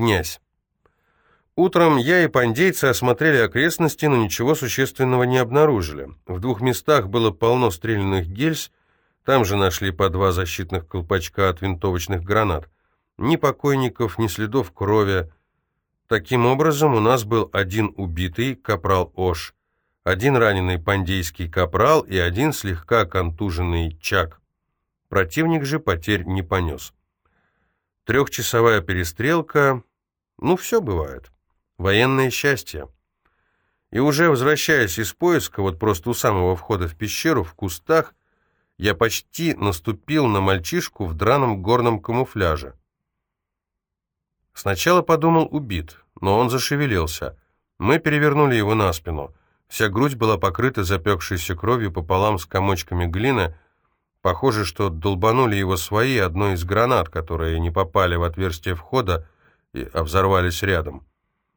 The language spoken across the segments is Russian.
князь. Утром я и пандейцы осмотрели окрестности, но ничего существенного не обнаружили. В двух местах было полно стрелянных гильз, там же нашли по два защитных колпачка от винтовочных гранат. Ни покойников, ни следов крови. Таким образом, у нас был один убитый, капрал Ош, один раненый пандейский капрал и один слегка контуженный Чак. Противник же потерь не понес. Трехчасовая перестрелка, ну, все бывает. Военное счастье. И уже возвращаясь из поиска, вот просто у самого входа в пещеру, в кустах, я почти наступил на мальчишку в драном горном камуфляже. Сначала подумал убит, но он зашевелился. Мы перевернули его на спину. Вся грудь была покрыта запекшейся кровью пополам с комочками глины. Похоже, что долбанули его свои одной из гранат, которые не попали в отверстие входа и взорвались рядом.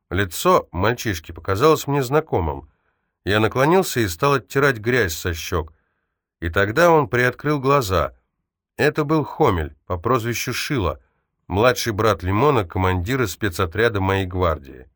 Лицо мальчишки показалось мне знакомым. Я наклонился и стал оттирать грязь со щек. И тогда он приоткрыл глаза. Это был Хомель по прозвищу Шила, младший брат Лимона, командира спецотряда моей гвардии.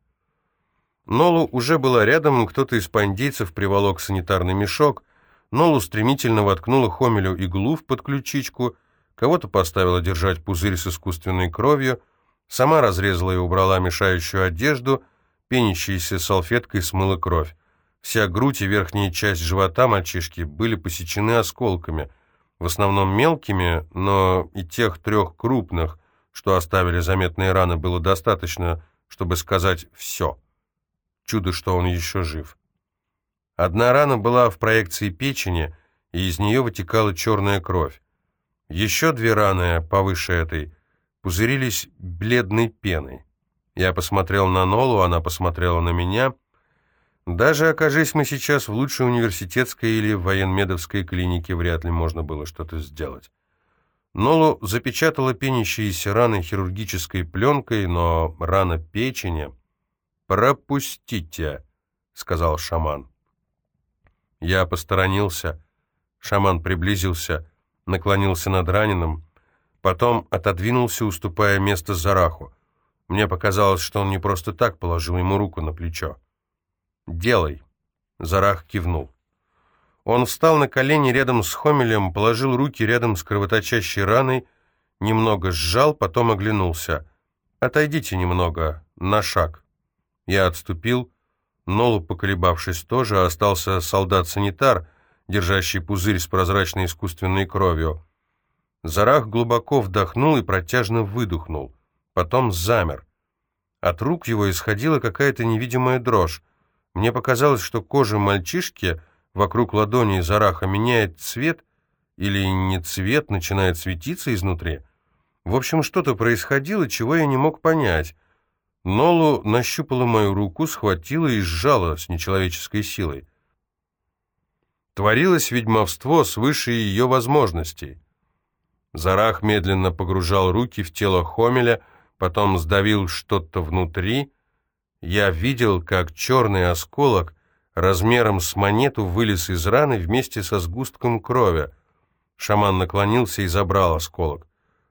Нолу уже была рядом, кто-то из пандейцев приволок санитарный мешок, Нолу стремительно воткнула Хомелю иглу в подключичку, кого-то поставила держать пузырь с искусственной кровью, сама разрезала и убрала мешающую одежду, пенящейся салфеткой смыла кровь. Вся грудь и верхняя часть живота мальчишки были посечены осколками, в основном мелкими, но и тех трех крупных, что оставили заметные раны, было достаточно, чтобы сказать «все». Чудо, что он еще жив. Одна рана была в проекции печени, и из нее вытекала черная кровь. Еще две раны, повыше этой, пузырились бледной пеной. Я посмотрел на Нолу, она посмотрела на меня. Даже окажись мы сейчас в лучшей университетской или военмедовской клинике, вряд ли можно было что-то сделать. Нолу запечатала пенящиеся раны хирургической пленкой, но рана печени... «Пропустите», — сказал шаман. Я посторонился. Шаман приблизился, наклонился над раненым, потом отодвинулся, уступая место Зараху. Мне показалось, что он не просто так положил ему руку на плечо. «Делай», — Зарах кивнул. Он встал на колени рядом с Хомелем, положил руки рядом с кровоточащей раной, немного сжал, потом оглянулся. «Отойдите немного, на шаг». Я отступил. Нолу, поколебавшись тоже, остался солдат-санитар, держащий пузырь с прозрачной искусственной кровью. Зарах глубоко вдохнул и протяжно выдохнул. Потом замер. От рук его исходила какая-то невидимая дрожь. Мне показалось, что кожа мальчишки вокруг ладони Зараха меняет цвет, или не цвет, начинает светиться изнутри. В общем, что-то происходило, чего я не мог понять. Нолу нащупала мою руку, схватила и сжала с нечеловеческой силой. Творилось ведьмовство свыше ее возможностей. Зарах медленно погружал руки в тело Хомеля, потом сдавил что-то внутри. Я видел, как черный осколок размером с монету вылез из раны вместе со сгустком крови. Шаман наклонился и забрал осколок.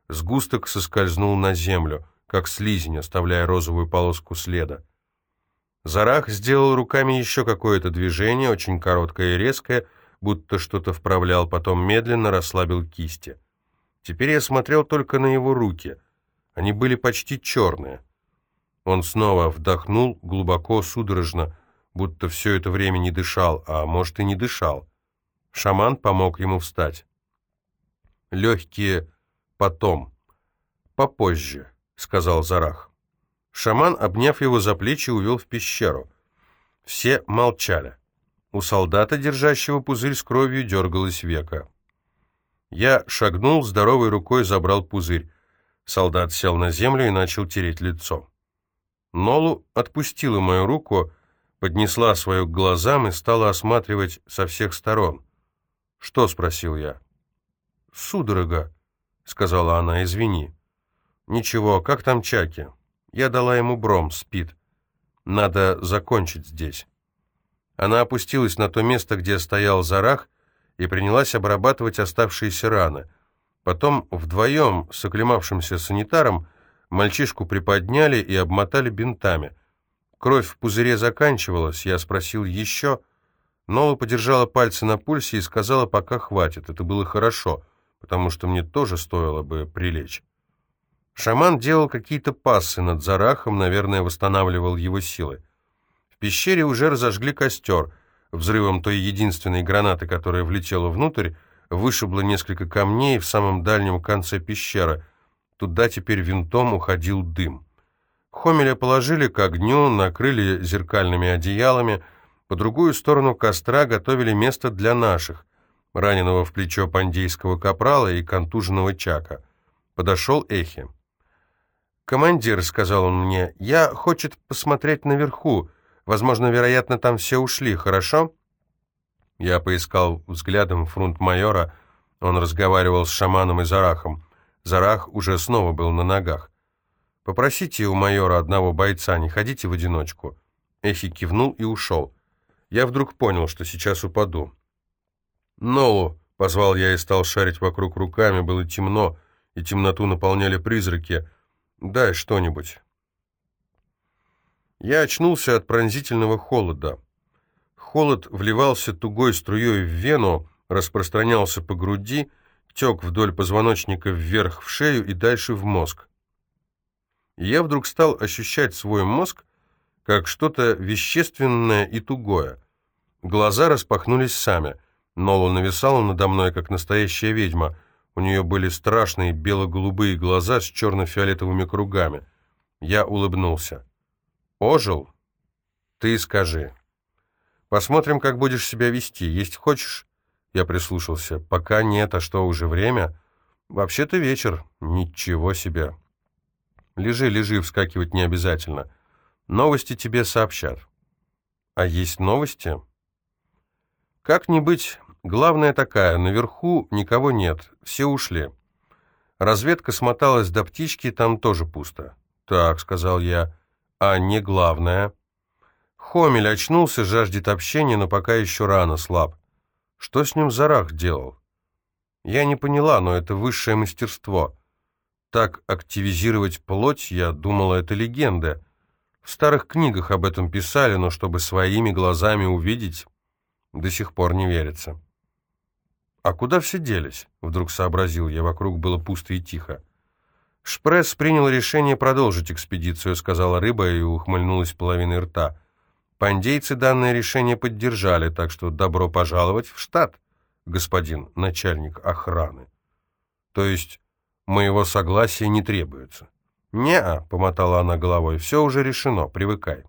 Сгусток соскользнул на землю — как слизень, оставляя розовую полоску следа. Зарах сделал руками еще какое-то движение, очень короткое и резкое, будто что-то вправлял, потом медленно расслабил кисти. Теперь я смотрел только на его руки. Они были почти черные. Он снова вдохнул глубоко, судорожно, будто все это время не дышал, а может и не дышал. Шаман помог ему встать. Легкие потом, попозже. — сказал Зарах. Шаман, обняв его за плечи, увел в пещеру. Все молчали. У солдата, держащего пузырь с кровью, дергалось века. Я шагнул, здоровой рукой забрал пузырь. Солдат сел на землю и начал тереть лицо. Нолу отпустила мою руку, поднесла свою к глазам и стала осматривать со всех сторон. «Что?» — спросил я. «Судорога», — сказала она, — «извини». «Ничего, как там Чаки?» Я дала ему бром, спит. Надо закончить здесь. Она опустилась на то место, где стоял Зарах, и принялась обрабатывать оставшиеся раны. Потом вдвоем с оклемавшимся санитаром Мальчишку приподняли и обмотали бинтами. Кровь в пузыре заканчивалась, я спросил «еще?». Нола подержала пальцы на пульсе и сказала «пока хватит». Это было хорошо, потому что мне тоже стоило бы прилечь. Шаман делал какие-то пассы над Зарахом, наверное, восстанавливал его силы. В пещере уже разожгли костер. Взрывом той единственной гранаты, которая влетела внутрь, вышибло несколько камней в самом дальнем конце пещеры. Туда теперь винтом уходил дым. Хомеля положили к огню, накрыли зеркальными одеялами, по другую сторону костра готовили место для наших, раненого в плечо пандейского капрала и контуженного чака. Подошел Эхи. «Командир», — сказал он мне, — «я хочет посмотреть наверху. Возможно, вероятно, там все ушли, хорошо?» Я поискал взглядом фрунт майора. Он разговаривал с шаманом и Зарахом. Зарах уже снова был на ногах. «Попросите у майора одного бойца, не ходите в одиночку». Эхи кивнул и ушел. Я вдруг понял, что сейчас упаду. «Нолу!» — позвал я и стал шарить вокруг руками. Было темно, и темноту наполняли призраки — Дай что-нибудь. Я очнулся от пронзительного холода. Холод вливался тугой струей в вену, распространялся по груди, тек вдоль позвоночника вверх в шею и дальше в мозг. И я вдруг стал ощущать свой мозг как что-то вещественное и тугое. Глаза распахнулись сами. Нола нависала надо мной, как настоящая ведьма — у нее были страшные бело-голубые глаза с черно-фиолетовыми кругами. Я улыбнулся. «Ожил? Ты скажи. Посмотрим, как будешь себя вести. Есть хочешь?» Я прислушался. «Пока нет, а что, уже время?» «Вообще-то вечер. Ничего себе!» «Лежи, лежи, вскакивать не обязательно. Новости тебе сообщат». «А есть новости?» «Как-нибудь Главная такая, наверху никого нет, все ушли. Разведка смоталась до птички, там тоже пусто. «Так», — сказал я, — «а не главное». Хомель очнулся, жаждет общения, но пока еще рано, слаб. Что с ним Зарах делал? Я не поняла, но это высшее мастерство. Так активизировать плоть, я думала, это легенда. В старых книгах об этом писали, но чтобы своими глазами увидеть, до сих пор не верится. «А куда все делись?» — вдруг сообразил я. Вокруг было пусто и тихо. «Шпресс принял решение продолжить экспедицию», — сказала рыба и ухмыльнулась половиной рта. «Пандейцы данное решение поддержали, так что добро пожаловать в штат, господин начальник охраны». «То есть моего согласия не требуется?» «Не-а», — помотала она головой, — «все уже решено, привыкай».